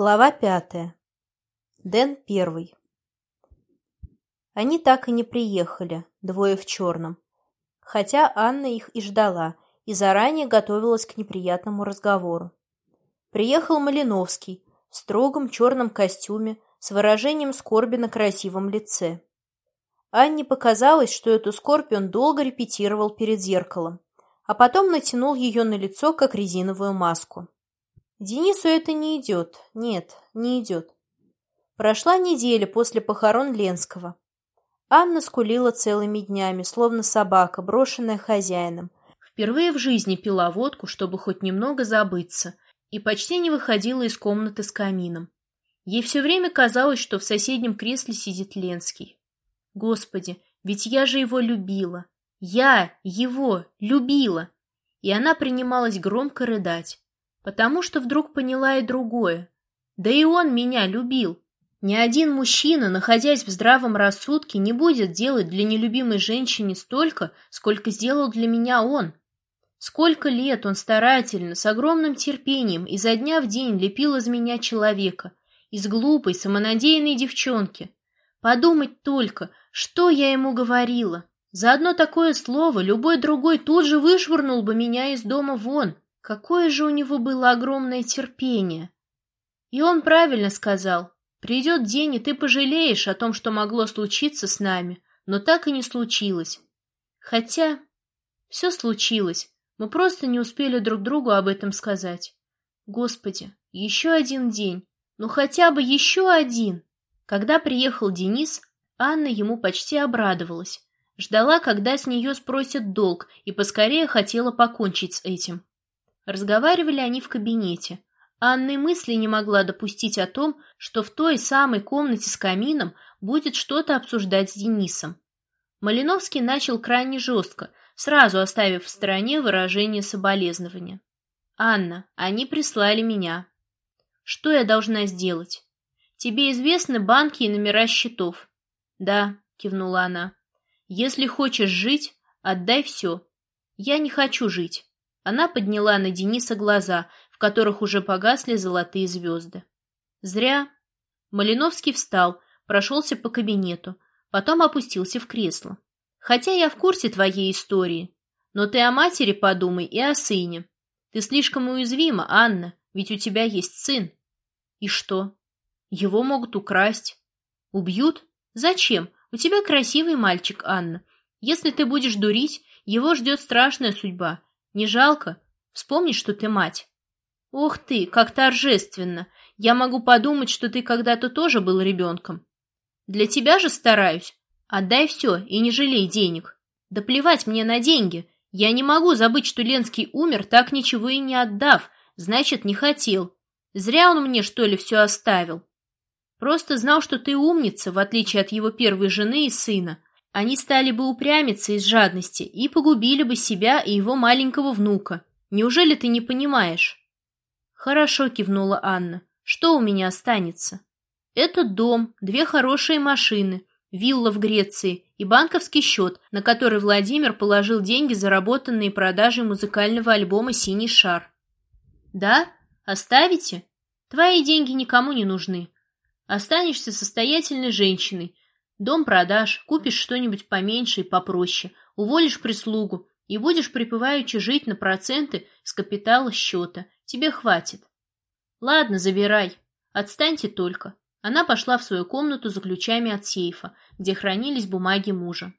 Глава пятая. Дэн первый. Они так и не приехали, двое в черном. Хотя Анна их и ждала, и заранее готовилась к неприятному разговору. Приехал Малиновский в строгом черном костюме с выражением скорби на красивом лице. Анне показалось, что эту скорбь он долго репетировал перед зеркалом, а потом натянул ее на лицо, как резиновую маску. Денису это не идет. Нет, не идет. Прошла неделя после похорон Ленского. Анна скулила целыми днями, словно собака, брошенная хозяином. Впервые в жизни пила водку, чтобы хоть немного забыться, и почти не выходила из комнаты с камином. Ей все время казалось, что в соседнем кресле сидит Ленский. Господи, ведь я же его любила. Я его любила. И она принималась громко рыдать потому что вдруг поняла и другое. Да и он меня любил. Ни один мужчина, находясь в здравом рассудке, не будет делать для нелюбимой женщины столько, сколько сделал для меня он. Сколько лет он старательно, с огромным терпением, изо дня в день лепил из меня человека, из глупой, самонадеянной девчонки. Подумать только, что я ему говорила. За одно такое слово любой другой тут же вышвырнул бы меня из дома вон. Какое же у него было огромное терпение! И он правильно сказал. Придет день, и ты пожалеешь о том, что могло случиться с нами, но так и не случилось. Хотя все случилось, мы просто не успели друг другу об этом сказать. Господи, еще один день, ну хотя бы еще один. Когда приехал Денис, Анна ему почти обрадовалась. Ждала, когда с нее спросят долг, и поскорее хотела покончить с этим. Разговаривали они в кабинете. Анна и мысли не могла допустить о том, что в той самой комнате с камином будет что-то обсуждать с Денисом. Малиновский начал крайне жестко, сразу оставив в стороне выражение соболезнования. «Анна, они прислали меня. Что я должна сделать? Тебе известны банки и номера счетов?» «Да», — кивнула она. «Если хочешь жить, отдай все. Я не хочу жить. Она подняла на Дениса глаза, в которых уже погасли золотые звезды. Зря. Малиновский встал, прошелся по кабинету, потом опустился в кресло. Хотя я в курсе твоей истории, но ты о матери подумай и о сыне. Ты слишком уязвима, Анна, ведь у тебя есть сын. И что? Его могут украсть. Убьют? Зачем? У тебя красивый мальчик, Анна. Если ты будешь дурить, его ждет страшная судьба, не жалко? Вспомни, что ты мать. Ох ты, как торжественно. Я могу подумать, что ты когда-то тоже был ребенком. Для тебя же стараюсь. Отдай все и не жалей денег. Да плевать мне на деньги. Я не могу забыть, что Ленский умер, так ничего и не отдав. Значит, не хотел. Зря он мне, что ли, все оставил. Просто знал, что ты умница, в отличие от его первой жены и сына. Они стали бы упрямиться из жадности и погубили бы себя и его маленького внука. Неужели ты не понимаешь? Хорошо, кивнула Анна. Что у меня останется? Этот дом, две хорошие машины, вилла в Греции и банковский счет, на который Владимир положил деньги, заработанные продажей музыкального альбома «Синий шар». Да? Оставите? Твои деньги никому не нужны. Останешься состоятельной женщиной, Дом продашь, купишь что-нибудь поменьше и попроще, уволишь прислугу и будешь припеваючи жить на проценты с капитала счета. Тебе хватит. Ладно, забирай. Отстаньте только. Она пошла в свою комнату за ключами от сейфа, где хранились бумаги мужа.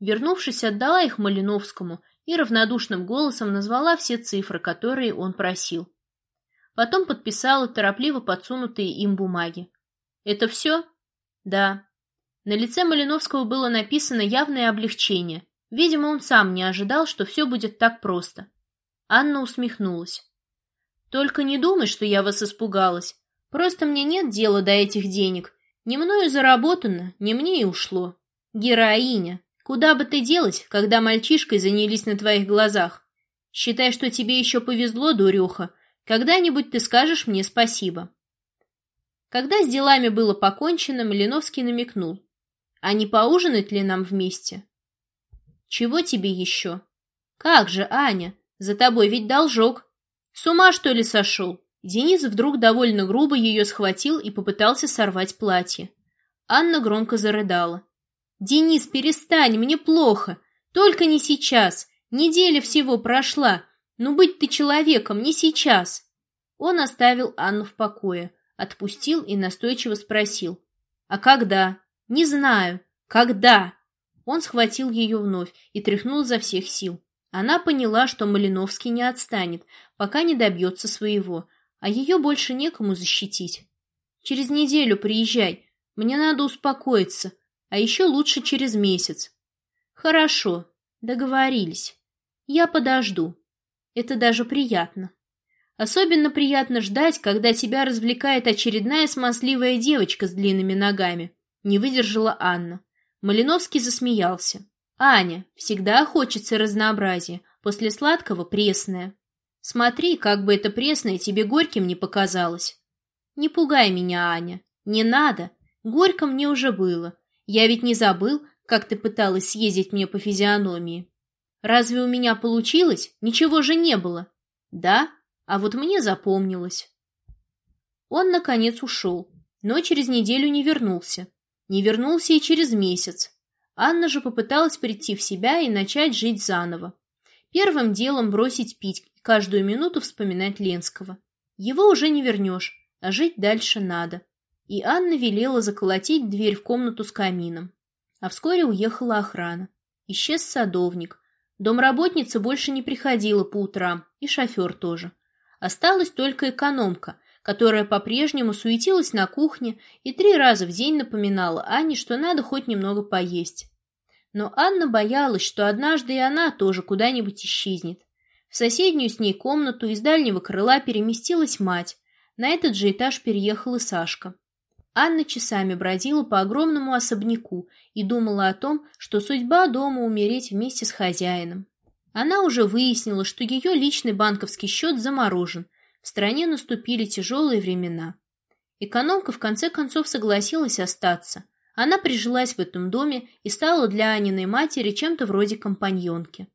Вернувшись, отдала их Малиновскому и равнодушным голосом назвала все цифры, которые он просил. Потом подписала торопливо подсунутые им бумаги. «Это все?» «Да», на лице Малиновского было написано явное облегчение. Видимо, он сам не ожидал, что все будет так просто. Анна усмехнулась. «Только не думай, что я вас испугалась. Просто мне нет дела до этих денег. Не мною заработано, не мне и ушло. Героиня, куда бы ты делась, когда мальчишкой занялись на твоих глазах? Считай, что тебе еще повезло, дуреха. Когда-нибудь ты скажешь мне спасибо». Когда с делами было покончено, Малиновский намекнул. А не поужинать ли нам вместе? Чего тебе еще? Как же, Аня, за тобой ведь должок. С ума, что ли, сошел? Денис вдруг довольно грубо ее схватил и попытался сорвать платье. Анна громко зарыдала. «Денис, перестань, мне плохо. Только не сейчас. Неделя всего прошла. Ну, быть ты человеком, не сейчас». Он оставил Анну в покое, отпустил и настойчиво спросил. «А когда?» «Не знаю. Когда?» Он схватил ее вновь и тряхнул за всех сил. Она поняла, что Малиновский не отстанет, пока не добьется своего, а ее больше некому защитить. «Через неделю приезжай. Мне надо успокоиться, а еще лучше через месяц». «Хорошо. Договорились. Я подожду. Это даже приятно». Особенно приятно ждать, когда тебя развлекает очередная смазливая девочка с длинными ногами. Не выдержала Анна. Малиновский засмеялся. «Аня, всегда хочется разнообразия. После сладкого пресное. Смотри, как бы это пресное тебе горьким не показалось. Не пугай меня, Аня. Не надо. Горько мне уже было. Я ведь не забыл, как ты пыталась съездить мне по физиономии. Разве у меня получилось? Ничего же не было. Да, а вот мне запомнилось. Он, наконец, ушел, но через неделю не вернулся. Не вернулся и через месяц. Анна же попыталась прийти в себя и начать жить заново. Первым делом бросить пить и каждую минуту вспоминать Ленского. Его уже не вернешь, а жить дальше надо. И Анна велела заколотить дверь в комнату с камином. А вскоре уехала охрана. Исчез садовник. Домработница больше не приходила по утрам, и шофер тоже. Осталась только экономка, которая по-прежнему суетилась на кухне и три раза в день напоминала Ане, что надо хоть немного поесть. Но Анна боялась, что однажды и она тоже куда-нибудь исчезнет. В соседнюю с ней комнату из дальнего крыла переместилась мать. На этот же этаж переехала Сашка. Анна часами бродила по огромному особняку и думала о том, что судьба дома умереть вместе с хозяином. Она уже выяснила, что ее личный банковский счет заморожен – в стране наступили тяжелые времена. Экономка в конце концов согласилась остаться. Она прижилась в этом доме и стала для Аниной матери чем-то вроде компаньонки.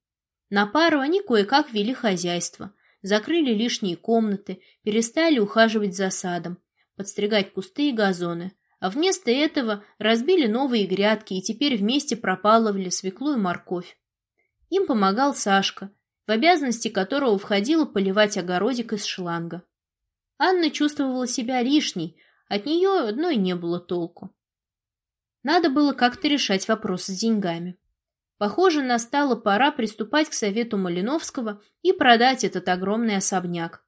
На пару они кое-как вели хозяйство, закрыли лишние комнаты, перестали ухаживать за садом, подстригать кусты и газоны, а вместо этого разбили новые грядки и теперь вместе пропалывали свеклу и морковь. Им помогал Сашка, в обязанности которого входило поливать огородик из шланга. Анна чувствовала себя лишней, от нее одной не было толку. Надо было как-то решать вопрос с деньгами. Похоже, настала пора приступать к совету Малиновского и продать этот огромный особняк.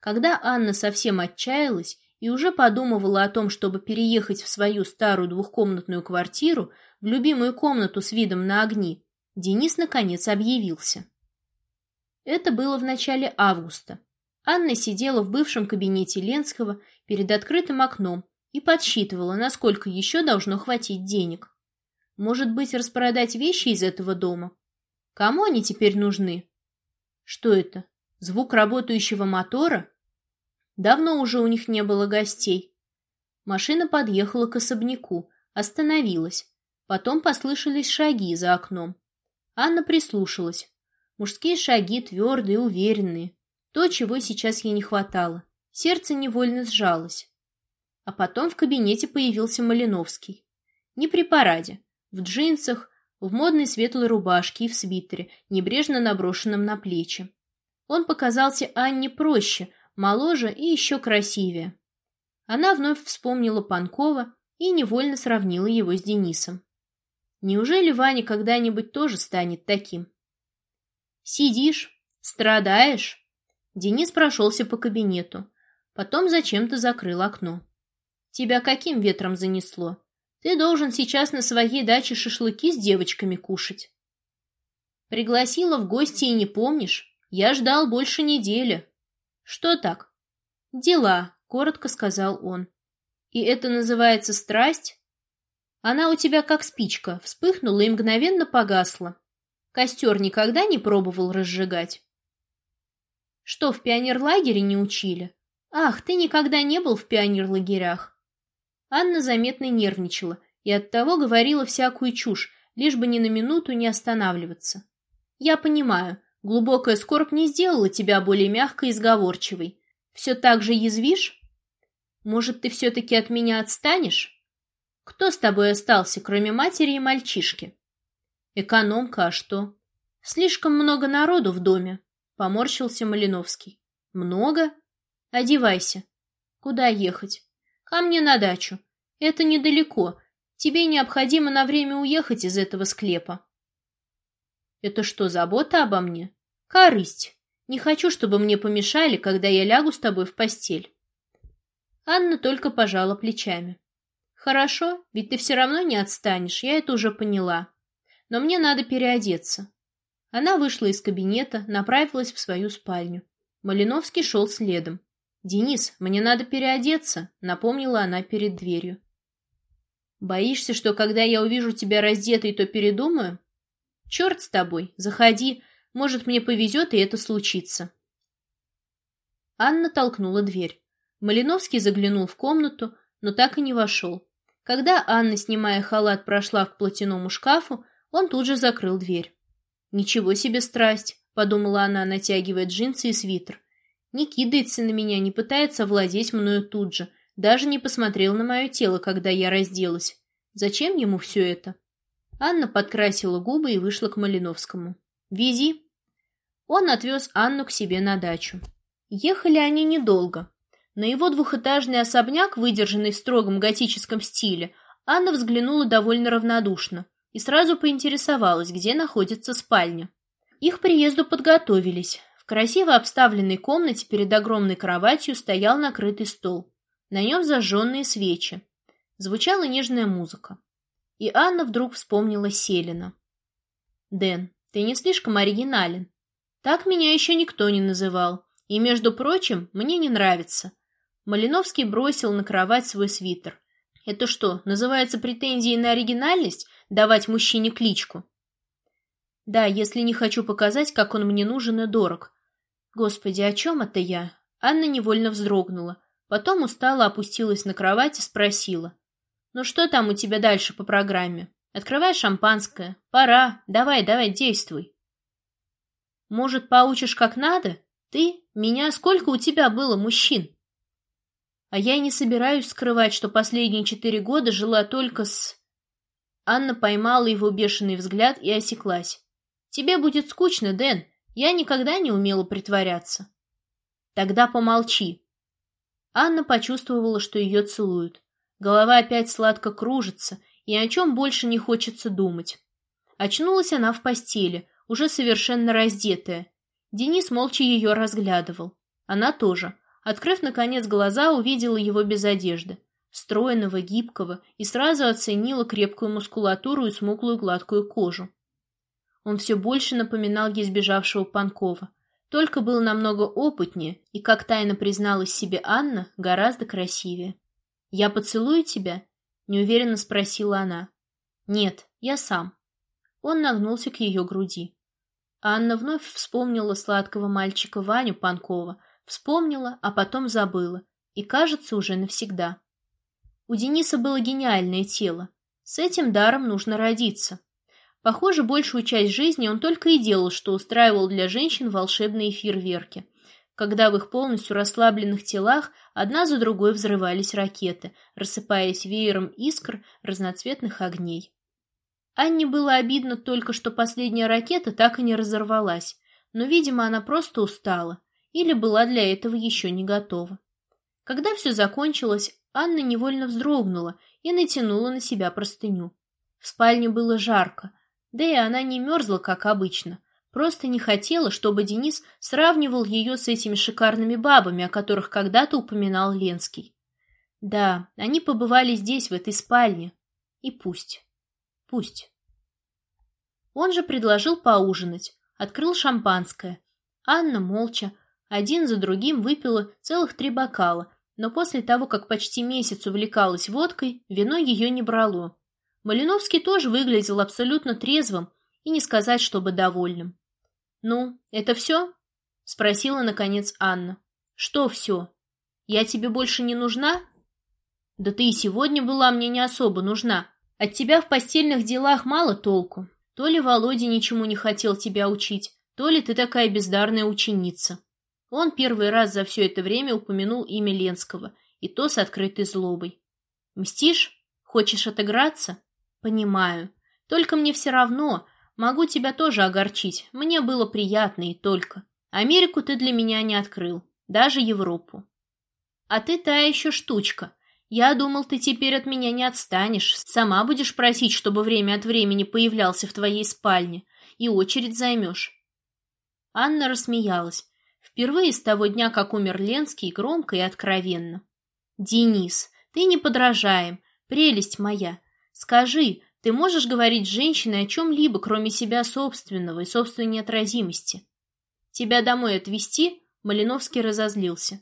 Когда Анна совсем отчаялась и уже подумывала о том, чтобы переехать в свою старую двухкомнатную квартиру, в любимую комнату с видом на огни, Денис наконец объявился. Это было в начале августа. Анна сидела в бывшем кабинете Ленского перед открытым окном и подсчитывала, насколько еще должно хватить денег. Может быть, распродать вещи из этого дома? Кому они теперь нужны? Что это? Звук работающего мотора? Давно уже у них не было гостей. Машина подъехала к особняку, остановилась. Потом послышались шаги за окном. Анна прислушалась. Мужские шаги твердые, уверенные. То, чего сейчас ей не хватало. Сердце невольно сжалось. А потом в кабинете появился Малиновский. Не при параде. В джинсах, в модной светлой рубашке и в свитере, небрежно наброшенном на плечи. Он показался Анне проще, моложе и еще красивее. Она вновь вспомнила Панкова и невольно сравнила его с Денисом. Неужели Ваня когда-нибудь тоже станет таким? Сидишь? Страдаешь?» Денис прошелся по кабинету. Потом зачем-то закрыл окно. «Тебя каким ветром занесло? Ты должен сейчас на своей даче шашлыки с девочками кушать». «Пригласила в гости и не помнишь? Я ждал больше недели». «Что так?» «Дела», — коротко сказал он. «И это называется страсть?» Она у тебя как спичка, вспыхнула и мгновенно погасла. Костер никогда не пробовал разжигать? Что, в пионерлагере не учили? Ах, ты никогда не был в пионерлагерях. Анна заметно нервничала и оттого говорила всякую чушь, лишь бы ни на минуту не останавливаться. Я понимаю, глубокая скорбь не сделала тебя более мягкой и сговорчивой. Все так же язвишь? Может, ты все-таки от меня отстанешь? Кто с тобой остался, кроме матери и мальчишки? Экономка, а что? Слишком много народу в доме, поморщился Малиновский. Много? Одевайся. Куда ехать? Ко мне на дачу. Это недалеко. Тебе необходимо на время уехать из этого склепа. Это что, забота обо мне? Корысть. Не хочу, чтобы мне помешали, когда я лягу с тобой в постель. Анна только пожала плечами. Хорошо, ведь ты все равно не отстанешь, я это уже поняла. Но мне надо переодеться. Она вышла из кабинета, направилась в свою спальню. Малиновский шел следом. «Денис, мне надо переодеться», — напомнила она перед дверью. «Боишься, что когда я увижу тебя раздетой, то передумаю?» «Черт с тобой, заходи, может, мне повезет, и это случится». Анна толкнула дверь. Малиновский заглянул в комнату, но так и не вошел. Когда Анна, снимая халат, прошла к платяному шкафу, он тут же закрыл дверь. «Ничего себе страсть!» — подумала она, натягивая джинсы и свитер. Не кидается на меня, не пытается овладеть мною тут же, даже не посмотрел на мое тело, когда я разделась. Зачем ему все это? Анна подкрасила губы и вышла к Малиновскому. «Вези». Он отвез Анну к себе на дачу. Ехали они недолго. На его двухэтажный особняк, выдержанный в строгом готическом стиле, Анна взглянула довольно равнодушно и сразу поинтересовалась, где находится спальня. Их приезду подготовились. В красиво обставленной комнате перед огромной кроватью стоял накрытый стол. На нем зажженные свечи. Звучала нежная музыка. И Анна вдруг вспомнила Селина. «Дэн, ты не слишком оригинален. Так меня еще никто не называл. И, между прочим, мне не нравится». Малиновский бросил на кровать свой свитер. «Это что, называется претензией на оригинальность? Давать мужчине кличку?» «Да, если не хочу показать, как он мне нужен и дорог. Господи, о чем это я? Анна невольно вздрогнула. Потом устало опустилась на кровать и спросила. «Ну что там у тебя дальше по программе? Открывай шампанское. Пора. Давай, давай, действуй». «Может, поучишь как надо? Ты? Меня? Сколько у тебя было мужчин?» А я и не собираюсь скрывать, что последние четыре года жила только с... Анна поймала его бешеный взгляд и осеклась. «Тебе будет скучно, Дэн. Я никогда не умела притворяться. Тогда помолчи. Анна почувствовала, что ее целуют. Голова опять сладко кружится, и о чем больше не хочется думать. Очнулась она в постели, уже совершенно раздетая. Денис молча ее разглядывал. Она тоже. Открыв, наконец, глаза, увидела его без одежды. Стройного, гибкого, и сразу оценила крепкую мускулатуру и смуглую гладкую кожу. Он все больше напоминал ей сбежавшего Панкова. Только был намного опытнее и, как тайно призналась себе Анна, гораздо красивее. «Я поцелую тебя?» — неуверенно спросила она. «Нет, я сам». Он нагнулся к ее груди. Анна вновь вспомнила сладкого мальчика Ваню Панкова, вспомнила, а потом забыла, и, кажется, уже навсегда. У Дениса было гениальное тело. С этим даром нужно родиться. Похоже, большую часть жизни он только и делал, что устраивал для женщин волшебные фейерверки, когда в их полностью расслабленных телах одна за другой взрывались ракеты, рассыпаясь веером искр разноцветных огней. Анне было обидно только, что последняя ракета так и не разорвалась, но, видимо, она просто устала или была для этого еще не готова. Когда все закончилось, Анна невольно вздрогнула и натянула на себя простыню. В спальне было жарко, да и она не мерзла, как обычно. Просто не хотела, чтобы Денис сравнивал ее с этими шикарными бабами, о которых когда-то упоминал Ленский. Да, они побывали здесь, в этой спальне. И пусть. Пусть. Он же предложил поужинать, открыл шампанское. Анна молча, один за другим выпила целых три бокала, но после того, как почти месяц увлекалась водкой, вино ее не брало. Малиновский тоже выглядел абсолютно трезвым и не сказать, чтобы довольным. «Ну, это все?» — спросила, наконец, Анна. «Что все? Я тебе больше не нужна?» «Да ты и сегодня была мне не особо нужна. От тебя в постельных делах мало толку. То ли Володя ничему не хотел тебя учить, то ли ты такая бездарная ученица». Он первый раз за все это время упомянул имя Ленского, и то с открытой злобой. «Мстишь? Хочешь отыграться?» «Понимаю. Только мне все равно. Могу тебя тоже огорчить. Мне было приятно и только. Америку ты для меня не открыл. Даже Европу. А ты та еще штучка. Я думал, ты теперь от меня не отстанешь. Сама будешь просить, чтобы время от времени появлялся в твоей спальне. И очередь займешь. Анна рассмеялась. Впервые с того дня, как умер Ленский, громко и откровенно. «Денис, ты не подражаем. Прелесть моя. Скажи, ты можешь говорить с женщиной о чем-либо, кроме себя собственного и собственной неотразимости? Тебя домой отвезти?» Малиновский разозлился.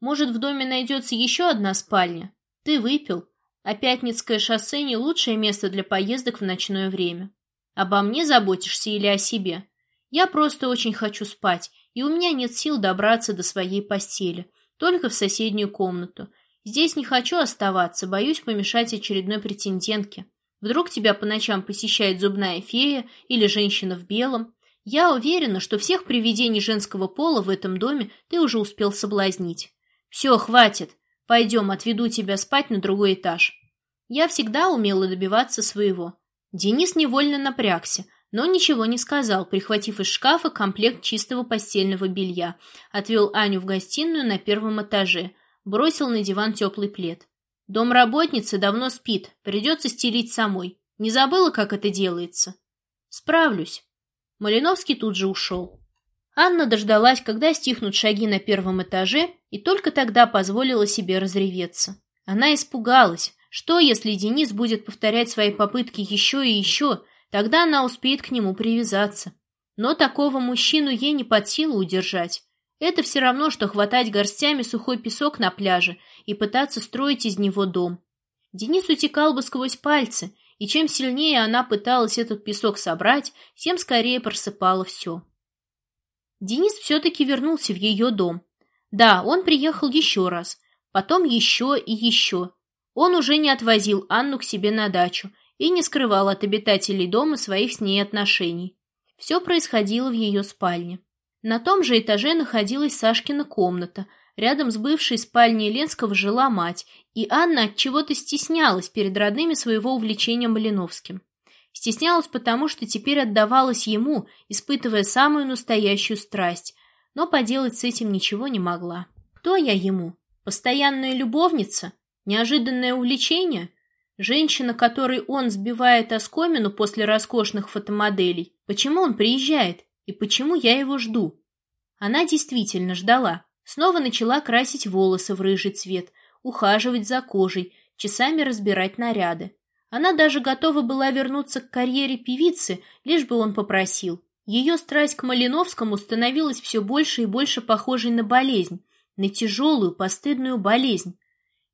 «Может, в доме найдется еще одна спальня? Ты выпил, а Пятницкое шоссе не лучшее место для поездок в ночное время. Обо мне заботишься или о себе? Я просто очень хочу спать, и у меня нет сил добраться до своей постели, только в соседнюю комнату. Здесь не хочу оставаться, боюсь помешать очередной претендентке. Вдруг тебя по ночам посещает зубная фея или женщина в белом. Я уверена, что всех привидений женского пола в этом доме ты уже успел соблазнить. Все, хватит. Пойдем, отведу тебя спать на другой этаж. Я всегда умела добиваться своего. Денис невольно напрягся, но ничего не сказал, прихватив из шкафа комплект чистого постельного белья, отвел Аню в гостиную на первом этаже, бросил на диван теплый плед. Домработница давно спит, придется стелить самой. Не забыла, как это делается? Справлюсь. Малиновский тут же ушел. Анна дождалась, когда стихнут шаги на первом этаже, и только тогда позволила себе разреветься. Она испугалась. Что, если Денис будет повторять свои попытки еще и еще, Тогда она успеет к нему привязаться. Но такого мужчину ей не под силу удержать. Это все равно, что хватать горстями сухой песок на пляже и пытаться строить из него дом. Денис утекал бы сквозь пальцы, и чем сильнее она пыталась этот песок собрать, тем скорее просыпала все. Денис все-таки вернулся в ее дом. Да, он приехал еще раз, потом еще и еще. Он уже не отвозил Анну к себе на дачу и не скрывал от обитателей дома своих с ней отношений. Все происходило в ее спальне. На том же этаже находилась Сашкина комната. Рядом с бывшей спальней Ленского жила мать, и Анна от чего-то стеснялась перед родными своего увлечения Малиновским. Стеснялась потому, что теперь отдавалась ему, испытывая самую настоящую страсть, но поделать с этим ничего не могла. Кто я ему? Постоянная любовница? Неожиданное увлечение? Женщина, которой он сбивает оскомину после роскошных фотомоделей. Почему он приезжает? И почему я его жду? Она действительно ждала. Снова начала красить волосы в рыжий цвет, ухаживать за кожей, часами разбирать наряды. Она даже готова была вернуться к карьере певицы, лишь бы он попросил. Ее страсть к Малиновскому становилась все больше и больше похожей на болезнь, на тяжелую, постыдную болезнь.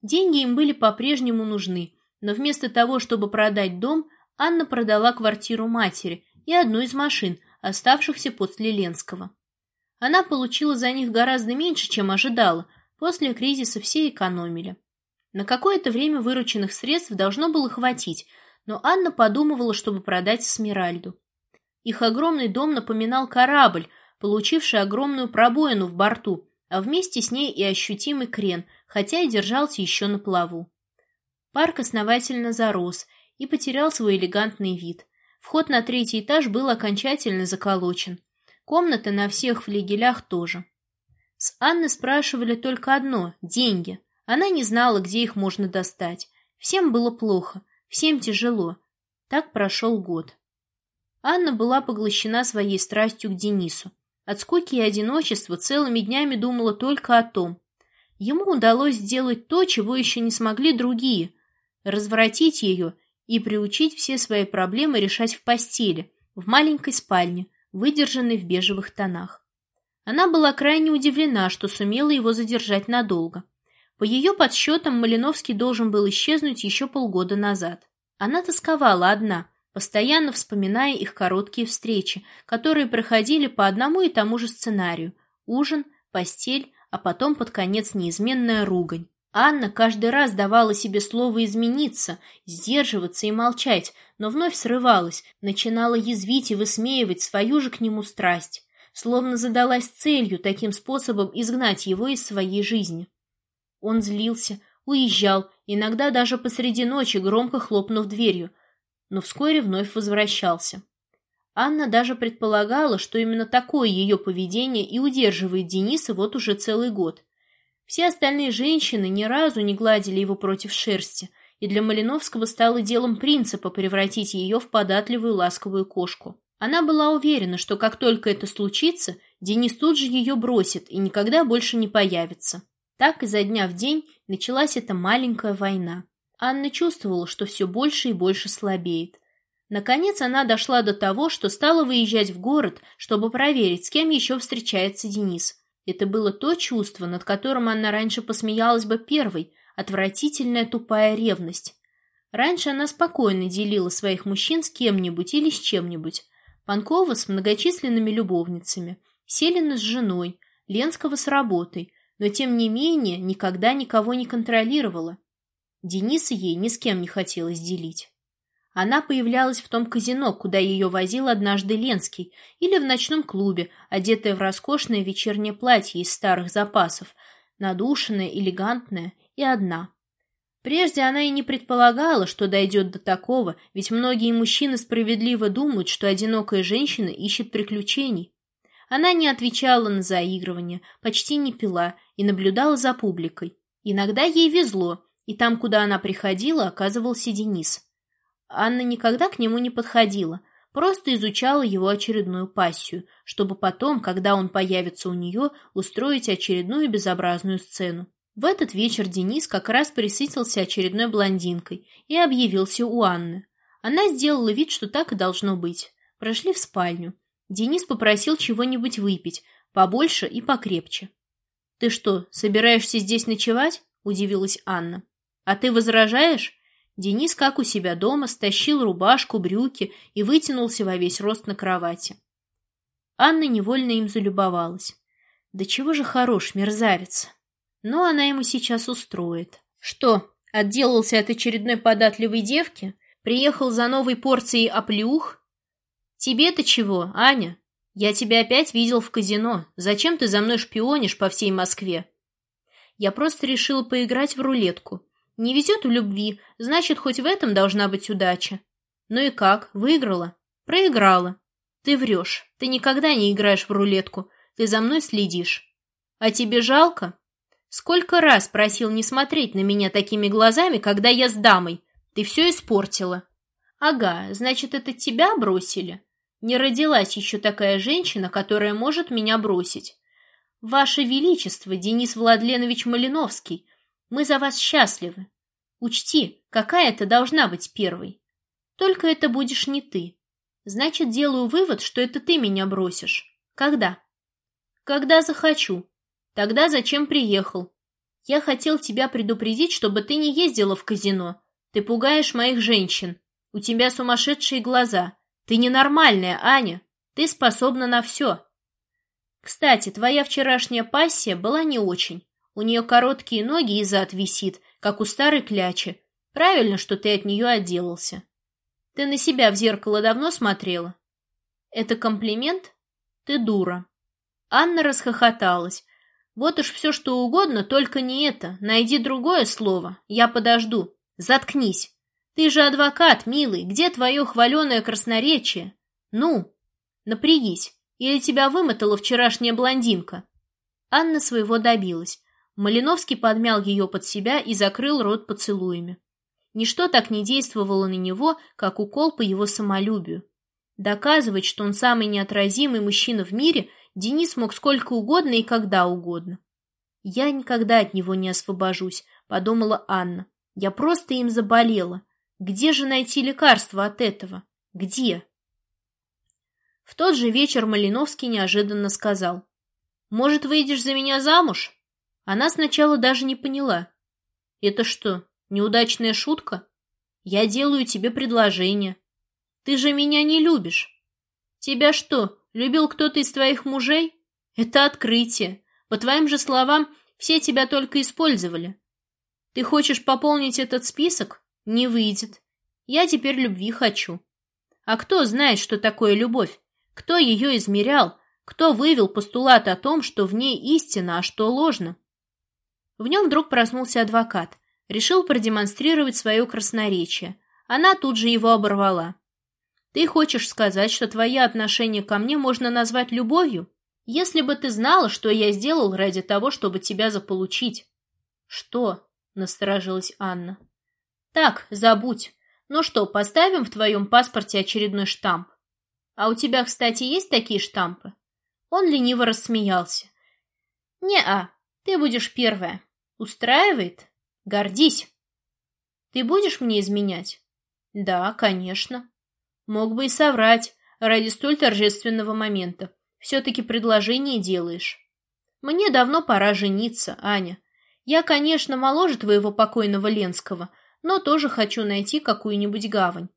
Деньги им были по-прежнему нужны, но вместо того, чтобы продать дом, Анна продала квартиру матери и одну из машин, оставшихся после Ленского. Она получила за них гораздо меньше, чем ожидала, после кризиса все экономили. На какое-то время вырученных средств должно было хватить, но Анна подумывала, чтобы продать Смиральду. Их огромный дом напоминал корабль, получивший огромную пробоину в борту, а вместе с ней и ощутимый крен, хотя и держался еще на плаву. Парк основательно зарос и потерял свой элегантный вид. Вход на третий этаж был окончательно заколочен. Комнаты на всех флигелях тоже. С Анны спрашивали только одно – деньги. Она не знала, где их можно достать. Всем было плохо, всем тяжело. Так прошел год. Анна была поглощена своей страстью к Денису. От скуки и одиночества целыми днями думала только о том. Ему удалось сделать то, чего еще не смогли другие – развратить ее и приучить все свои проблемы решать в постели, в маленькой спальне, выдержанной в бежевых тонах. Она была крайне удивлена, что сумела его задержать надолго. По ее подсчетам, Малиновский должен был исчезнуть еще полгода назад. Она тосковала одна, постоянно вспоминая их короткие встречи, которые проходили по одному и тому же сценарию – ужин, постель, а потом под конец неизменная ругань. Анна каждый раз давала себе слово измениться, сдерживаться и молчать, но вновь срывалась, начинала язвить и высмеивать свою же к нему страсть. словно задалась целью таким способом изгнать его из своей жизни. Он злился, уезжал, иногда даже посреди ночи громко хлопнув дверью, но вскоре вновь возвращался. Анна даже предполагала, что именно такое ее поведение и удерживает Дениса вот уже целый год. Все остальные женщины ни разу не гладили его против шерсти, и для Малиновского стало делом принципа превратить ее в податливую ласковую кошку. Она была уверена, что как только это случится, Денис тут же ее бросит и никогда больше не появится. Так изо дня в день началась эта маленькая война. Анна чувствовала, что все больше и больше слабеет. Наконец она дошла до того, что стала выезжать в город, чтобы проверить, с кем еще встречается Денис. Это было то чувство, над которым она раньше посмеялась бы первой, отвратительная тупая ревность. Раньше она спокойно делила своих мужчин с кем-нибудь или с чем-нибудь. Панкова с многочисленными любовницами, Селина с женой, Ленского с работой, но тем не менее никогда никого не контролировала. Дениса ей ни с кем не хотелось делить. Она появлялась в том казино, куда ее возил однажды Ленский, или в ночном клубе, одетая в роскошное вечернее платье из старых запасов, надушенная, элегантная и одна. Прежде она и не предполагала, что дойдет до такого, ведь многие мужчины справедливо думают, что одинокая женщина ищет приключений. Она не отвечала на заигрывание, почти не пила и наблюдала за публикой. Иногда ей везло, и там, куда она приходила, оказывался Денис. Анна никогда к нему не подходила, просто изучала его очередную пассию, чтобы потом, когда он появится у нее, устроить очередную безобразную сцену. В этот вечер Денис как раз присытился очередной блондинкой и объявился у Анны. Она сделала вид, что так и должно быть. Прошли в спальню. Денис попросил чего-нибудь выпить, побольше и покрепче. «Ты что, собираешься здесь ночевать?» – удивилась Анна. «А ты возражаешь?» Денис, как у себя дома, стащил рубашку, брюки и вытянулся во весь рост на кровати. Анна невольно им залюбовалась. Да чего же хорош мерзавец. Но она ему сейчас устроит. Что, отделался от очередной податливой девки? Приехал за новой порцией оплеух? Тебе-то чего, Аня? Я тебя опять видел в казино. Зачем ты за мной шпионишь по всей Москве? Я просто решила поиграть в рулетку. Не везет в любви, значит, хоть в этом должна быть удача. Ну и как, выиграла? Проиграла. Ты врешь, ты никогда не играешь в рулетку, ты за мной следишь. А тебе жалко? Сколько раз просил не смотреть на меня такими глазами, когда я с дамой. Ты все испортила. Ага, значит, это тебя бросили? Не родилась еще такая женщина, которая может меня бросить. Ваше Величество, Денис Владленович Малиновский, мы за вас счастливы. Учти, какая ты должна быть первой. Только это будешь не ты. Значит, делаю вывод, что это ты меня бросишь. Когда? Когда захочу. Тогда зачем приехал? Я хотел тебя предупредить, чтобы ты не ездила в казино. Ты пугаешь моих женщин. У тебя сумасшедшие глаза. Ты ненормальная, Аня. Ты способна на все. Кстати, твоя вчерашняя пассия была не очень. У нее короткие ноги и зад висит, как у старой клячи. Правильно, что ты от нее отделался. Ты на себя в зеркало давно смотрела? Это комплимент? Ты дура. Анна расхохоталась. Вот уж все, что угодно, только не это. Найди другое слово. Я подожду. Заткнись. Ты же адвокат, милый. Где твое хваленое красноречие? Ну, напрягись. Или тебя вымотала вчерашняя блондинка? Анна своего добилась. Малиновский подмял ее под себя и закрыл рот поцелуями. Ничто так не действовало на него, как укол по его самолюбию. Доказывать, что он самый неотразимый мужчина в мире, Денис мог сколько угодно и когда угодно. «Я никогда от него не освобожусь», — подумала Анна. «Я просто им заболела. Где же найти лекарство от этого? Где?» В тот же вечер Малиновский неожиданно сказал. «Может, выйдешь за меня замуж?» Она сначала даже не поняла. «Это что, неудачная шутка? Я делаю тебе предложение. Ты же меня не любишь. Тебя что, любил кто-то из твоих мужей? Это открытие. По твоим же словам, все тебя только использовали. Ты хочешь пополнить этот список? Не выйдет. Я теперь любви хочу. А кто знает, что такое любовь? Кто ее измерял? Кто вывел постулат о том, что в ней истина, а что ложно? В нем вдруг проснулся адвокат. Решил продемонстрировать свое красноречие. Она тут же его оборвала. «Ты хочешь сказать, что твое отношение ко мне можно назвать любовью? Если бы ты знала, что я сделал ради того, чтобы тебя заполучить». «Что?» — насторожилась Анна. «Так, забудь. Ну что, поставим в твоем паспорте очередной штамп? А у тебя, кстати, есть такие штампы?» Он лениво рассмеялся. «Не-а, ты будешь первая. Устраивает? Гордись!» «Ты будешь мне изменять?» «Да, конечно». Мог бы и соврать ради столь торжественного момента. Все-таки предложение делаешь. Мне давно пора жениться, Аня. Я, конечно, моложе твоего покойного Ленского, но тоже хочу найти какую-нибудь гавань.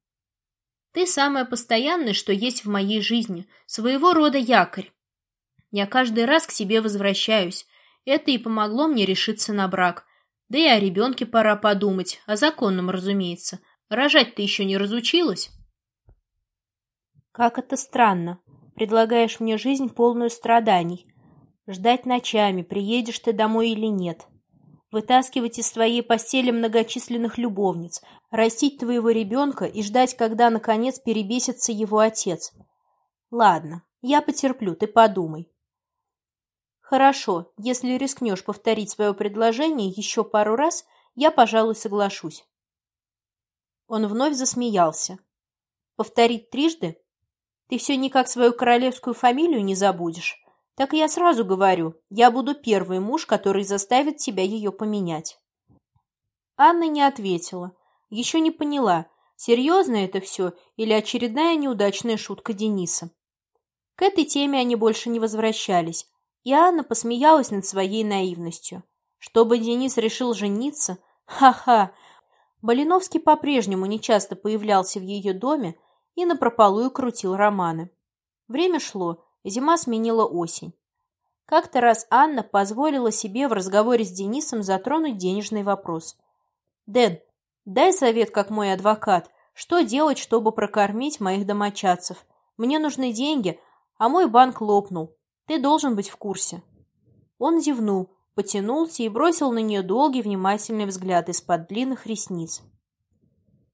Ты самое постоянное, что есть в моей жизни, своего рода якорь. Я каждый раз к себе возвращаюсь. Это и помогло мне решиться на брак. Да и о ребенке пора подумать, о законном, разумеется. Рожать ты еще не разучилась? Как это странно. Предлагаешь мне жизнь полную страданий. Ждать ночами, приедешь ты домой или нет. Вытаскивать из твоей постели многочисленных любовниц, растить твоего ребенка и ждать, когда, наконец, перебесится его отец. Ладно, я потерплю, ты подумай. Хорошо, если рискнешь повторить свое предложение еще пару раз, я, пожалуй, соглашусь. Он вновь засмеялся. Повторить трижды? Ты все никак свою королевскую фамилию не забудешь. Так я сразу говорю, я буду первый муж, который заставит тебя ее поменять. Анна не ответила. Еще не поняла, серьезно это все или очередная неудачная шутка Дениса. К этой теме они больше не возвращались, и Анна посмеялась над своей наивностью. Чтобы Денис решил жениться? Ха-ха! Балиновский по-прежнему нечасто появлялся в ее доме, и напропалую крутил романы. Время шло, зима сменила осень. Как-то раз Анна позволила себе в разговоре с Денисом затронуть денежный вопрос. «Дэн, дай совет, как мой адвокат, что делать, чтобы прокормить моих домочадцев? Мне нужны деньги, а мой банк лопнул. Ты должен быть в курсе». Он зевнул, потянулся и бросил на нее долгий внимательный взгляд из-под длинных ресниц.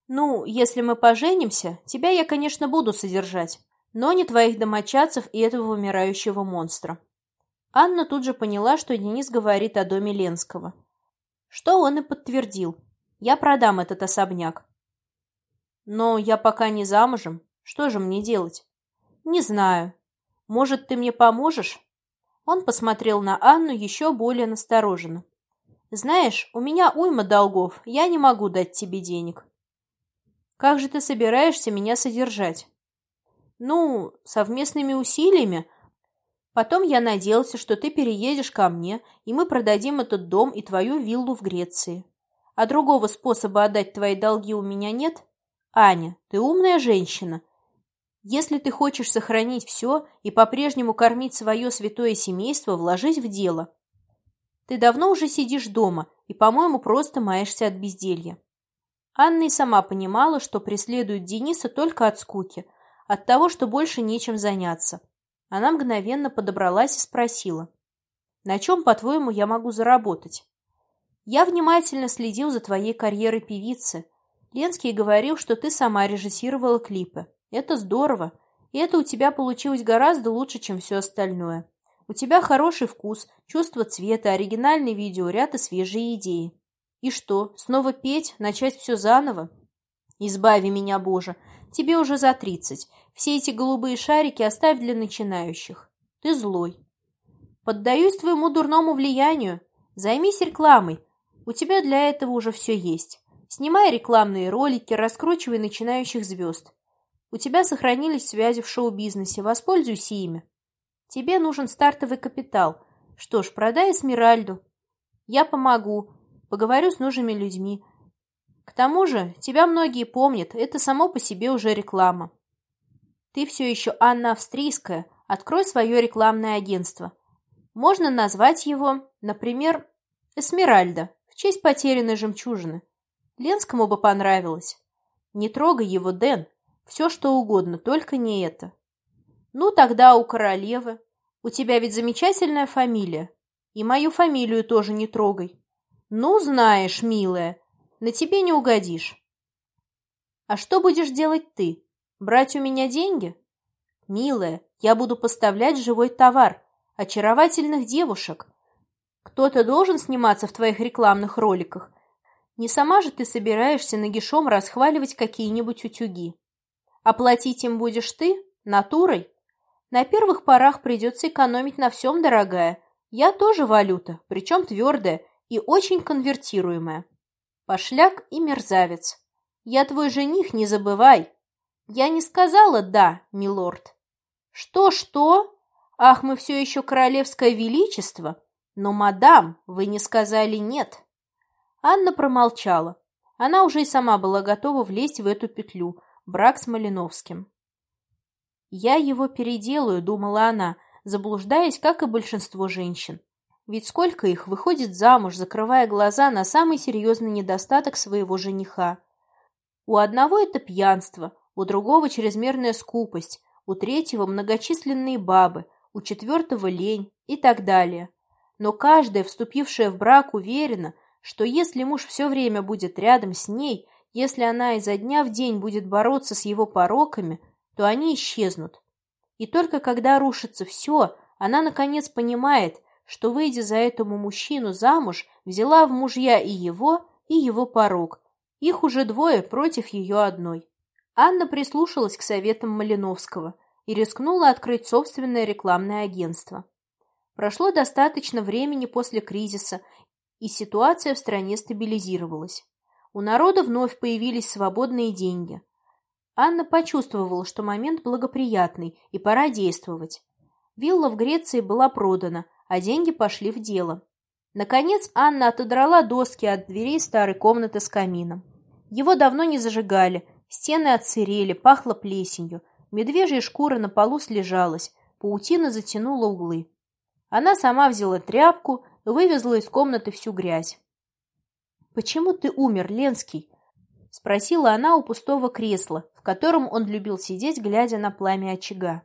«Ну, если мы поженимся, тебя я, конечно, буду содержать, но не твоих домочадцев и этого умирающего монстра». Анна тут же поняла, что Денис говорит о доме Ленского. Что он и подтвердил. «Я продам этот особняк». «Но я пока не замужем. Что же мне делать?» «Не знаю. Может, ты мне поможешь?» Он посмотрел на Анну еще более настороженно. «Знаешь, у меня уйма долгов, я не могу дать тебе денег». Как же ты собираешься меня содержать? Ну, совместными усилиями. Потом я надеялся, что ты переедешь ко мне, и мы продадим этот дом и твою виллу в Греции. А другого способа отдать твои долги у меня нет? Аня, ты умная женщина. Если ты хочешь сохранить все и по-прежнему кормить свое святое семейство, вложись в дело. Ты давно уже сидишь дома и, по-моему, просто маешься от безделья. Анна и сама понимала, что преследует Дениса только от скуки, от того, что больше нечем заняться. Она мгновенно подобралась и спросила. «На чем, по-твоему, я могу заработать?» «Я внимательно следил за твоей карьерой певицы. Ленский говорил, что ты сама режиссировала клипы. Это здорово. И это у тебя получилось гораздо лучше, чем все остальное. У тебя хороший вкус, чувство цвета, оригинальный видеоряд и свежие идеи. И что, снова петь, начать все заново? Избави меня, Боже, тебе уже за тридцать. Все эти голубые шарики оставь для начинающих. Ты злой. Поддаюсь твоему дурному влиянию. Займись рекламой. У тебя для этого уже все есть. Снимай рекламные ролики, раскручивай начинающих звезд. У тебя сохранились связи в шоу-бизнесе, воспользуйся ими. Тебе нужен стартовый капитал. Что ж, продай Эсмеральду. Я помогу. Поговорю с нужными людьми. К тому же, тебя многие помнят, это само по себе уже реклама. Ты все еще Анна Австрийская, открой свое рекламное агентство. Можно назвать его, например, Эсмеральда, в честь потерянной жемчужины. Ленскому бы понравилось. Не трогай его, Дэн, все что угодно, только не это. Ну, тогда у королевы. У тебя ведь замечательная фамилия. И мою фамилию тоже не трогай. Ну, знаешь, милая, на тебе не угодишь. А что будешь делать ты? Брать у меня деньги? Милая, я буду поставлять живой товар, очаровательных девушек. Кто-то должен сниматься в твоих рекламных роликах. Не сама же ты собираешься нагишом расхваливать какие-нибудь утюги. Оплатить им будешь ты? Натурой? На первых порах придется экономить на всем, дорогая. Я тоже валюта, причем твердая и очень конвертируемая. Пошляк и мерзавец. Я твой жених, не забывай. Я не сказала «да», милорд. Что-что? Ах, мы все еще королевское величество. Но, мадам, вы не сказали «нет». Анна промолчала. Она уже и сама была готова влезть в эту петлю. Брак с Малиновским. «Я его переделаю», — думала она, заблуждаясь, как и большинство женщин. Ведь сколько их выходит замуж, закрывая глаза на самый серьезный недостаток своего жениха. У одного это пьянство, у другого чрезмерная скупость, у третьего многочисленные бабы, у четвертого лень и так далее. Но каждая, вступившая в брак, уверена, что если муж все время будет рядом с ней, если она изо дня в день будет бороться с его пороками, то они исчезнут. И только когда рушится все, она наконец понимает, что, выйдя за этому мужчину замуж, взяла в мужья и его, и его порог. Их уже двое против ее одной. Анна прислушалась к советам Малиновского и рискнула открыть собственное рекламное агентство. Прошло достаточно времени после кризиса, и ситуация в стране стабилизировалась. У народа вновь появились свободные деньги. Анна почувствовала, что момент благоприятный, и пора действовать. Вилла в Греции была продана, а деньги пошли в дело. Наконец Анна отодрала доски от дверей старой комнаты с камином. Его давно не зажигали, стены отсырели, пахло плесенью, медвежья шкура на полу слежалась, паутина затянула углы. Она сама взяла тряпку вывезла из комнаты всю грязь. «Почему ты умер, Ленский?» — спросила она у пустого кресла, в котором он любил сидеть, глядя на пламя очага.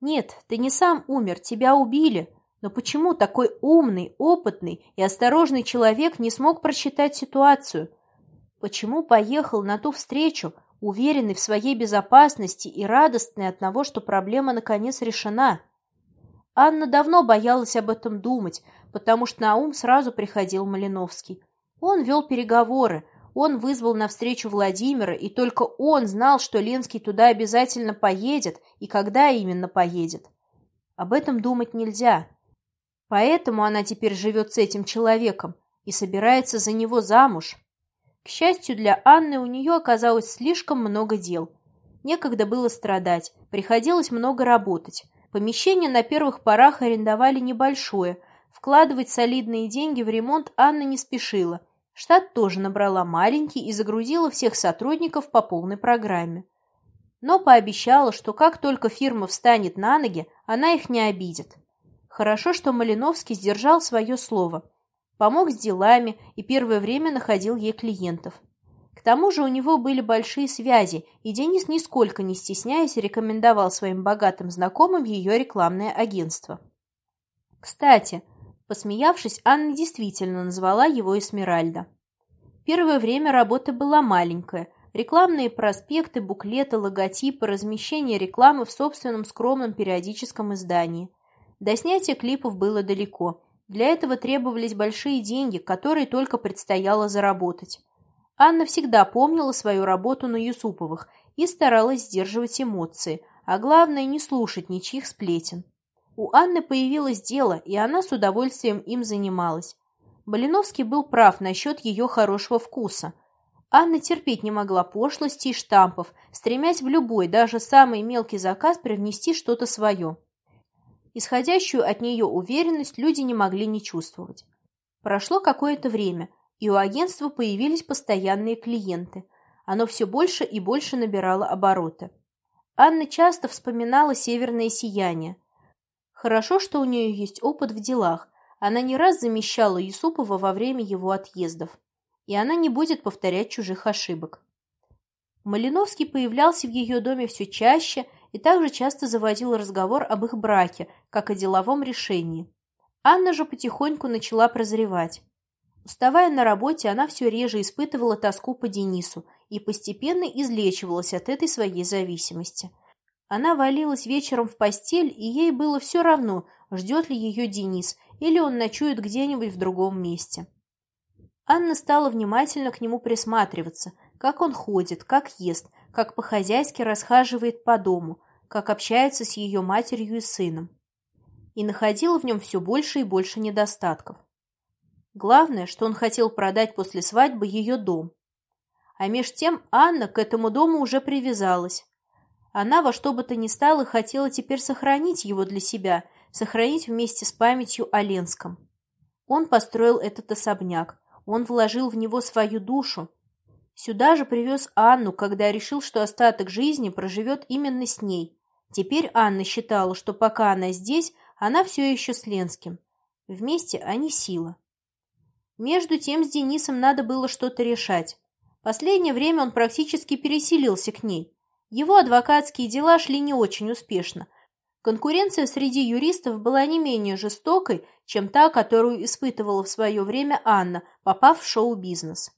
«Нет, ты не сам умер, тебя убили. Но почему такой умный, опытный и осторожный человек не смог просчитать ситуацию? Почему поехал на ту встречу, уверенный в своей безопасности и радостный от того, что проблема наконец решена?» Анна давно боялась об этом думать, потому что на ум сразу приходил Малиновский. Он вел переговоры, он вызвал на встречу Владимира, и только он знал, что Ленский туда обязательно поедет и когда именно поедет. Об этом думать нельзя. Поэтому она теперь живет с этим человеком и собирается за него замуж. К счастью для Анны, у нее оказалось слишком много дел. Некогда было страдать, приходилось много работать. Помещение на первых порах арендовали небольшое. Вкладывать солидные деньги в ремонт Анна не спешила – Штат тоже набрала маленький и загрузила всех сотрудников по полной программе. Но пообещала, что как только фирма встанет на ноги, она их не обидит. Хорошо, что Малиновский сдержал свое слово. Помог с делами и первое время находил ей клиентов. К тому же у него были большие связи, и Денис, нисколько не стесняясь, рекомендовал своим богатым знакомым ее рекламное агентство. Кстати, Посмеявшись, Анна действительно назвала его Эсмеральда. Первое время работа была маленькая. Рекламные проспекты, буклеты, логотипы, размещение рекламы в собственном скромном периодическом издании. До снятия клипов было далеко. Для этого требовались большие деньги, которые только предстояло заработать. Анна всегда помнила свою работу на Юсуповых и старалась сдерживать эмоции, а главное не слушать ничьих сплетен. У Анны появилось дело, и она с удовольствием им занималась. Малиновский был прав насчет ее хорошего вкуса. Анна терпеть не могла пошлости и штампов, стремясь в любой, даже самый мелкий заказ привнести что-то свое. Исходящую от нее уверенность люди не могли не чувствовать. Прошло какое-то время, и у агентства появились постоянные клиенты. Оно все больше и больше набирало обороты. Анна часто вспоминала северное сияние. Хорошо, что у нее есть опыт в делах. Она не раз замещала Юсупова во время его отъездов. И она не будет повторять чужих ошибок. Малиновский появлялся в ее доме все чаще и также часто заводил разговор об их браке, как о деловом решении. Анна же потихоньку начала прозревать. Уставая на работе, она все реже испытывала тоску по Денису и постепенно излечивалась от этой своей зависимости. Она валилась вечером в постель, и ей было все равно, ждет ли ее Денис, или он ночует где-нибудь в другом месте. Анна стала внимательно к нему присматриваться, как он ходит, как ест, как по-хозяйски расхаживает по дому, как общается с ее матерью и сыном. И находила в нем все больше и больше недостатков. Главное, что он хотел продать после свадьбы ее дом. А меж тем Анна к этому дому уже привязалась. Она во что бы то ни стало хотела теперь сохранить его для себя, сохранить вместе с памятью о Ленском. Он построил этот особняк, он вложил в него свою душу. Сюда же привез Анну, когда решил, что остаток жизни проживет именно с ней. Теперь Анна считала, что пока она здесь, она все еще с Ленским. Вместе они сила. Между тем с Денисом надо было что-то решать. Последнее время он практически переселился к ней. Его адвокатские дела шли не очень успешно. Конкуренция среди юристов была не менее жестокой, чем та, которую испытывала в свое время Анна, попав в шоу-бизнес.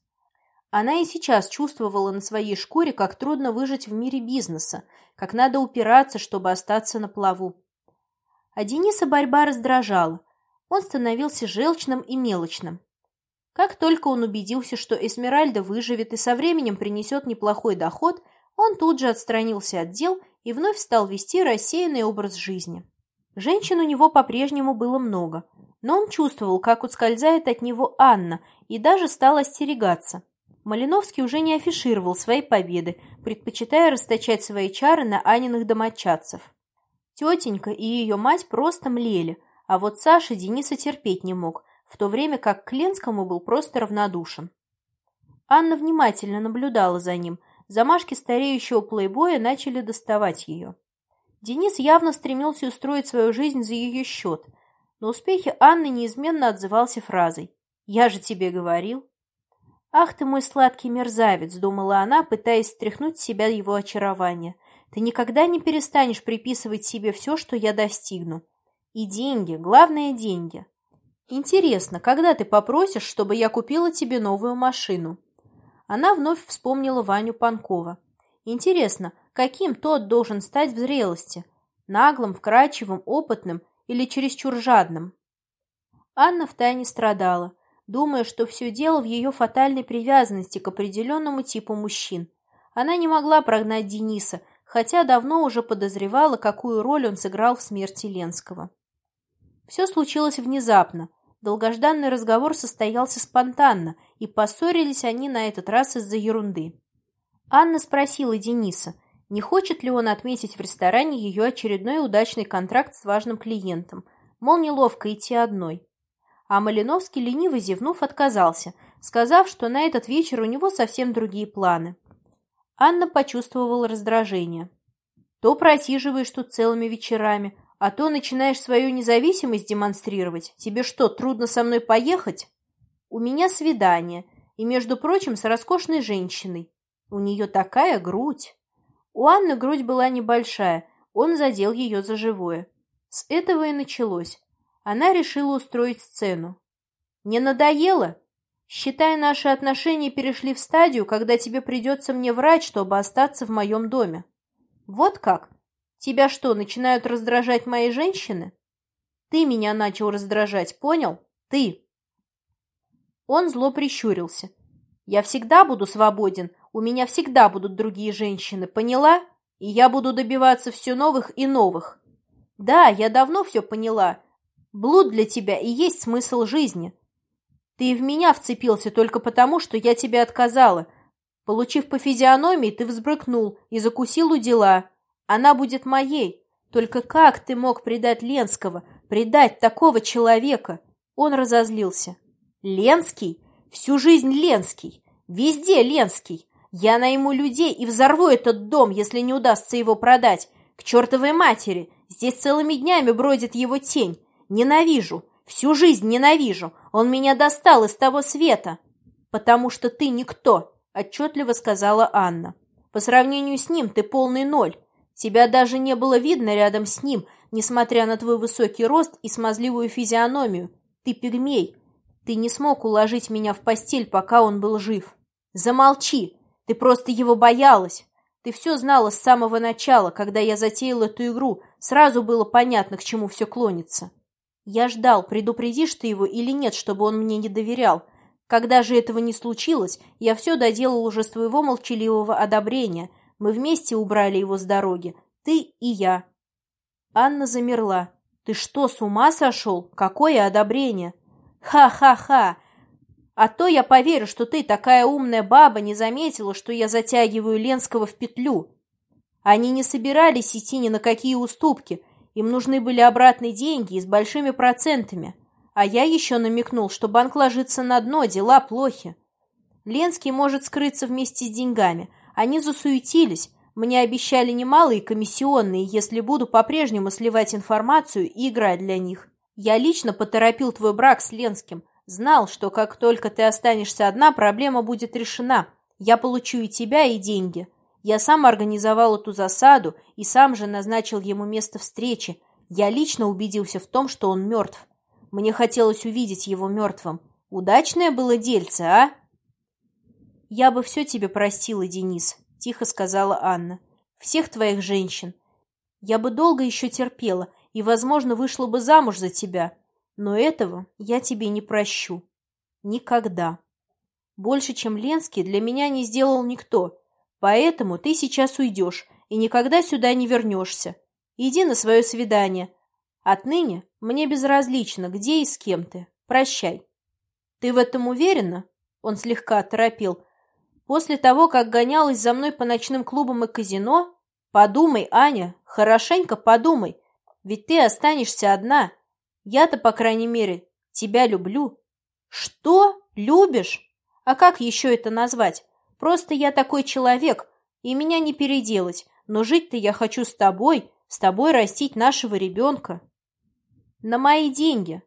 Она и сейчас чувствовала на своей шкуре, как трудно выжить в мире бизнеса, как надо упираться, чтобы остаться на плаву. А Дениса борьба раздражала. Он становился желчным и мелочным. Как только он убедился, что Эсмеральда выживет и со временем принесет неплохой доход, он тут же отстранился от дел и вновь стал вести рассеянный образ жизни. Женщин у него по-прежнему было много, но он чувствовал, как ускользает от него Анна, и даже стал остерегаться. Малиновский уже не афишировал свои победы, предпочитая расточать свои чары на Аниных домочадцев. Тетенька и ее мать просто млели, а вот Саша Дениса терпеть не мог, в то время как к Ленскому был просто равнодушен. Анна внимательно наблюдала за ним. Замашки стареющего плейбоя начали доставать ее. Денис явно стремился устроить свою жизнь за ее счет. но успехи Анны неизменно отзывался фразой «Я же тебе говорил». «Ах ты мой сладкий мерзавец», — думала она, пытаясь стряхнуть с себя его очарование. «Ты никогда не перестанешь приписывать себе все, что я достигну. И деньги, главное — деньги. «Интересно, когда ты попросишь, чтобы я купила тебе новую машину?» Она вновь вспомнила Ваню Панкова. «Интересно, каким тот должен стать в зрелости? Наглым, вкрадчивым, опытным или чересчур жадным?» Анна втайне страдала, думая, что все дело в ее фатальной привязанности к определенному типу мужчин. Она не могла прогнать Дениса, хотя давно уже подозревала, какую роль он сыграл в смерти Ленского. Все случилось внезапно, Долгожданный разговор состоялся спонтанно, и поссорились они на этот раз из-за ерунды. Анна спросила Дениса, не хочет ли он отметить в ресторане ее очередной удачный контракт с важным клиентом, мол, неловко идти одной. А Малиновский, лениво зевнув, отказался, сказав, что на этот вечер у него совсем другие планы. Анна почувствовала раздражение. То просиживаешь тут целыми вечерами, а то начинаешь свою независимость демонстрировать. Тебе что, трудно со мной поехать? У меня свидание, и, между прочим, с роскошной женщиной. У нее такая грудь. У Анны грудь была небольшая, он задел ее за живое. С этого и началось. Она решила устроить сцену. «Не надоело? Считай, наши отношения перешли в стадию, когда тебе придется мне врать, чтобы остаться в моем доме». «Вот как?» Тебя что, начинают раздражать мои женщины? Ты меня начал раздражать, понял? Ты. Он зло прищурился. Я всегда буду свободен, у меня всегда будут другие женщины, поняла? И я буду добиваться все новых и новых. Да, я давно все поняла. Блуд для тебя и есть смысл жизни. Ты в меня вцепился только потому, что я тебе отказала. Получив по физиономии, ты взбрыкнул и закусил у дела. Она будет моей. Только как ты мог предать Ленского, предать такого человека? Он разозлился. Ленский? Всю жизнь Ленский. Везде Ленский. Я найму людей и взорву этот дом, если не удастся его продать. К чертовой матери. Здесь целыми днями бродит его тень. Ненавижу. Всю жизнь ненавижу. Он меня достал из того света. Потому что ты никто, отчетливо сказала Анна. По сравнению с ним ты полный ноль. Тебя даже не было видно рядом с ним, несмотря на твой высокий рост и смазливую физиономию. Ты пигмей. Ты не смог уложить меня в постель, пока он был жив. Замолчи. Ты просто его боялась. Ты все знала с самого начала, когда я затеял эту игру. Сразу было понятно, к чему все клонится. Я ждал, предупредишь ты его или нет, чтобы он мне не доверял. Когда же этого не случилось, я все доделал уже с твоего молчаливого одобрения. Мы вместе убрали его с дороги. Ты и я. Анна замерла. Ты что, с ума сошел? Какое одобрение? Ха-ха-ха! А то я поверю, что ты, такая умная баба, не заметила, что я затягиваю Ленского в петлю. Они не собирались идти ни на какие уступки, им нужны были обратные деньги и с большими процентами. А я еще намекнул, что банк ложится на дно, дела плохи. Ленский может скрыться вместе с деньгами. Они засуетились. Мне обещали немалые комиссионные, если буду по-прежнему сливать информацию и играть для них. Я лично поторопил твой брак с Ленским. Знал, что как только ты останешься одна, проблема будет решена. Я получу и тебя, и деньги. Я сам организовал эту засаду и сам же назначил ему место встречи. Я лично убедился в том, что он мертв. Мне хотелось увидеть его мертвым. Удачное было дельце, а? «Я бы все тебе простила, Денис», — тихо сказала Анна. «Всех твоих женщин. Я бы долго еще терпела и, возможно, вышла бы замуж за тебя. Но этого я тебе не прощу. Никогда. Больше, чем Ленский, для меня не сделал никто. Поэтому ты сейчас уйдешь и никогда сюда не вернешься. Иди на свое свидание. Отныне мне безразлично, где и с кем ты. Прощай. Ты в этом уверена? Он слегка оторопел. После того, как гонялась за мной по ночным клубам и казино? Подумай, Аня, хорошенько подумай. Ведь ты останешься одна. Я-то, по крайней мере, тебя люблю. Что? Любишь? А как еще это назвать? Просто я такой человек, и меня не переделать, но жить-то я хочу с тобой, с тобой растить нашего ребенка. На мои деньги.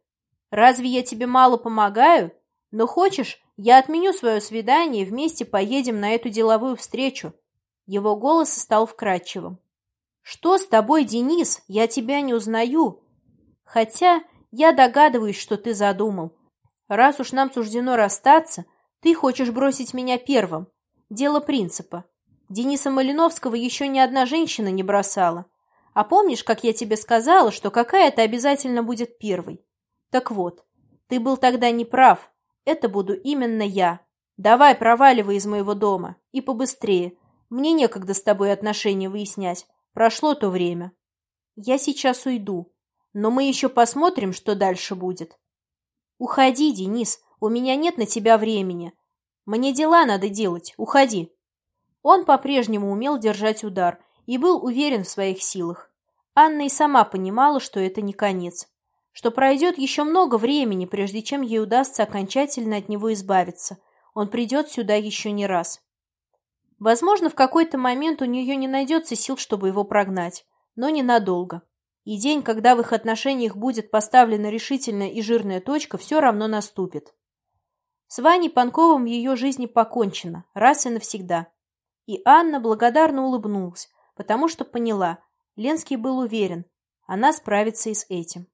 Разве я тебе мало помогаю? Но хочешь, я отменю свое свидание и вместе поедем на эту деловую встречу. Его голос стал вкрадчивым. Что с тобой, Денис? Я тебя не узнаю. Хотя я догадываюсь, что ты задумал. Раз уж нам суждено расстаться, ты хочешь бросить меня первым. Дело принципа. Дениса Малиновского еще ни одна женщина не бросала. А помнишь, как я тебе сказала, что какая-то обязательно будет первой? Так вот, ты был тогда неправ. Это буду именно я. Давай, проваливай из моего дома. И побыстрее. Мне некогда с тобой отношения выяснять. Прошло то время. Я сейчас уйду. Но мы еще посмотрим, что дальше будет. Уходи, Денис. У меня нет на тебя времени. Мне дела надо делать, уходи. Он по-прежнему умел держать удар и был уверен в своих силах. Анна и сама понимала, что это не конец, что пройдет еще много времени, прежде чем ей удастся окончательно от него избавиться. Он придет сюда еще не раз. Возможно, в какой-то момент у нее не найдется сил, чтобы его прогнать, но ненадолго. И день, когда в их отношениях будет поставлена решительная и жирная точка, все равно наступит. С Ваней Панковым ее жизни покончено, раз и навсегда. И Анна благодарно улыбнулась, потому что поняла, Ленский был уверен, она справится и с этим.